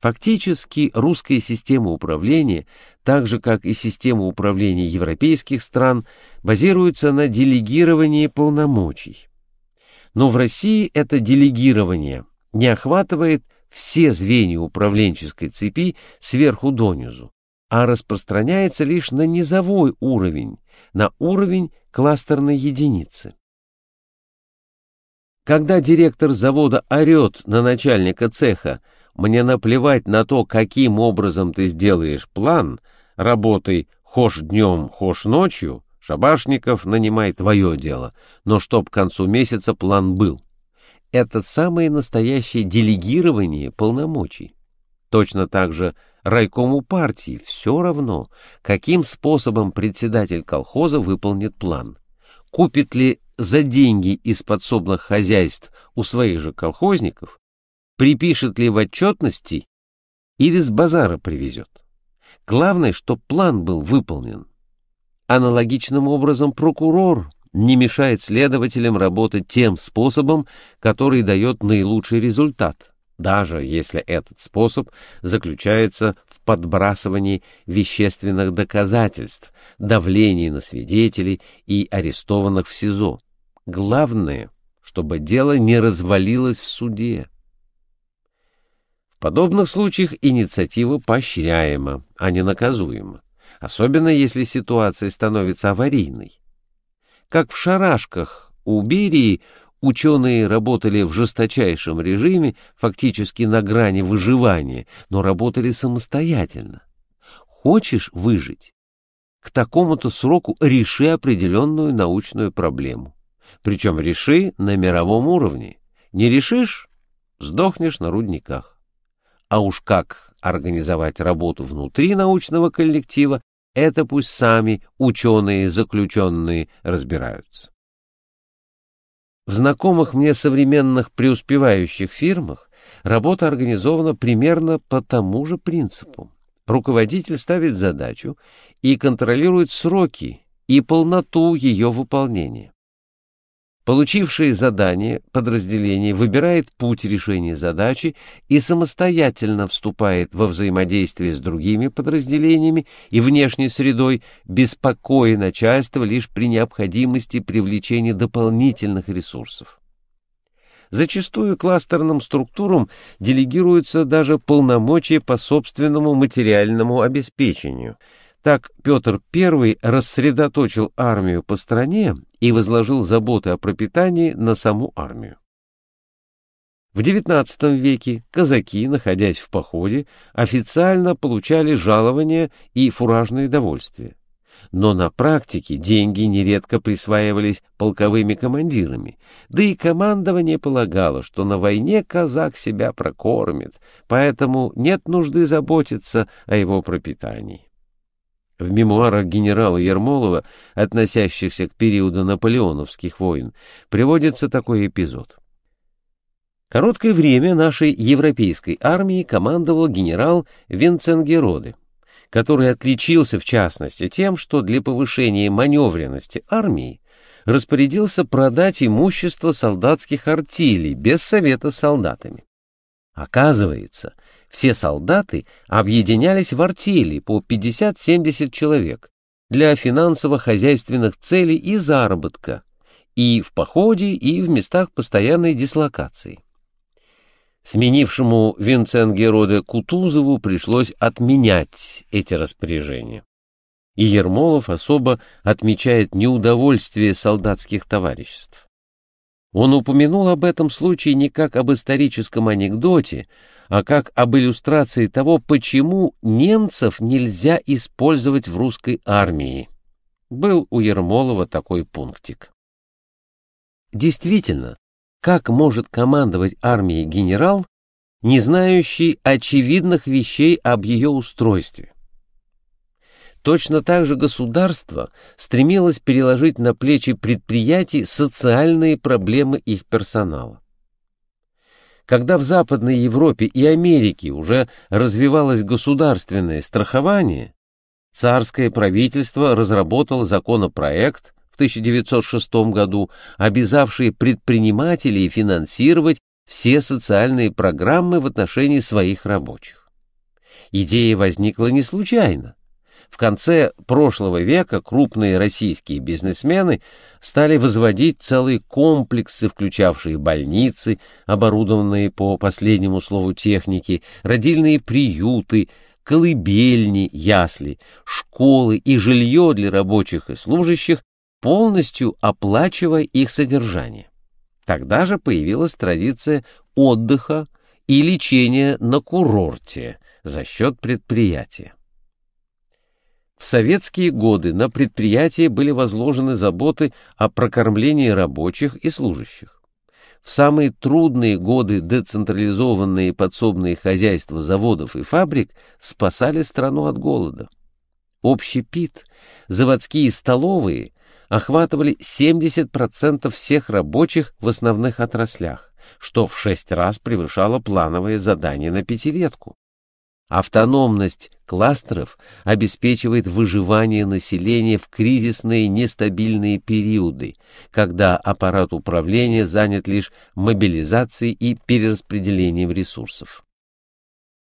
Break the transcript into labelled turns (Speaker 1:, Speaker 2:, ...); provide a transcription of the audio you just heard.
Speaker 1: Фактически русская система управления, так же как и система управления европейских стран, базируется на делегировании полномочий. Но в России это делегирование не охватывает все звенья управленческой цепи сверху донизу, а распространяется лишь на низовой уровень, на уровень кластерной единицы. Когда директор завода орет на начальника цеха мне наплевать на то, каким образом ты сделаешь план, работай хошь днем, хошь ночью, Шабашников нанимай твое дело, но чтоб к концу месяца план был. Это самое настоящее делегирование полномочий. Точно так же райкому партии все равно, каким способом председатель колхоза выполнит план. Купит ли за деньги из подсобных хозяйств у своих же колхозников, припишет ли в отчетности или с базара привезет. Главное, что план был выполнен. Аналогичным образом прокурор не мешает следователям работать тем способом, который дает наилучший результат, даже если этот способ заключается в подбрасывании вещественных доказательств, давлении на свидетелей и арестованных в СИЗО. Главное, чтобы дело не развалилось в суде подобных случаях инициатива поощряема, а не наказуема, особенно если ситуация становится аварийной. Как в шарашках у Берии ученые работали в жесточайшем режиме, фактически на грани выживания, но работали самостоятельно. Хочешь выжить? К такому-то сроку реши определенную научную проблему. Причем реши на мировом уровне. Не решишь — сдохнешь на рудниках. А уж как организовать работу внутри научного коллектива, это пусть сами ученые-заключенные разбираются. В знакомых мне современных преуспевающих фирмах работа организована примерно по тому же принципу. Руководитель ставит задачу и контролирует сроки и полноту ее выполнения. Получившее задание подразделение выбирает путь решения задачи и самостоятельно вступает во взаимодействие с другими подразделениями и внешней средой, беспокоя начальство лишь при необходимости привлечения дополнительных ресурсов. Зачастую кластерным структурам делегируются даже полномочия по собственному материальному обеспечению – так Петр I рассредоточил армию по стране и возложил заботы о пропитании на саму армию. В XIX веке казаки, находясь в походе, официально получали жалования и фуражные довольствия. Но на практике деньги нередко присваивались полковыми командирами, да и командование полагало, что на войне казак себя прокормит, поэтому нет нужды заботиться о его пропитании. В мемуарах генерала Ермолова, относящихся к периоду наполеоновских войн, приводится такой эпизод. Короткое время нашей европейской армии командовал генерал Винценгероде, который отличился в частности тем, что для повышения маневренности армии распорядился продать имущество солдатских артелей без совета солдатами. Оказывается, все солдаты объединялись в артели по 50-70 человек для финансово-хозяйственных целей и заработка, и в походе, и в местах постоянной дислокации. Сменившему Винценгероде Кутузову пришлось отменять эти распоряжения. И Ермолов особо отмечает неудовольствие солдатских товариществ. Он упомянул об этом случае не как об историческом анекдоте, а как об иллюстрации того, почему немцев нельзя использовать в русской армии. Был у Ермолова такой пунктик. Действительно, как может командовать армией генерал, не знающий очевидных вещей об ее устройстве? Точно так же государство стремилось переложить на плечи предприятий социальные проблемы их персонала. Когда в Западной Европе и Америке уже развивалось государственное страхование, царское правительство разработало законопроект в 1906 году, обязавший предпринимателей финансировать все социальные программы в отношении своих рабочих. Идея возникла не случайно. В конце прошлого века крупные российские бизнесмены стали возводить целые комплексы, включавшие больницы, оборудованные по последнему слову техники, родильные приюты, колыбельни, ясли, школы и жилье для рабочих и служащих, полностью оплачивая их содержание. Тогда же появилась традиция отдыха и лечения на курорте за счет предприятия. В советские годы на предприятия были возложены заботы о прокормлении рабочих и служащих. В самые трудные годы децентрализованные подсобные хозяйства заводов и фабрик спасали страну от голода. Общий ПИТ, заводские столовые охватывали 70% всех рабочих в основных отраслях, что в шесть раз превышало плановое задание на пятилетку. Автономность кластеров обеспечивает выживание населения в кризисные нестабильные периоды, когда аппарат управления занят лишь мобилизацией и перераспределением ресурсов.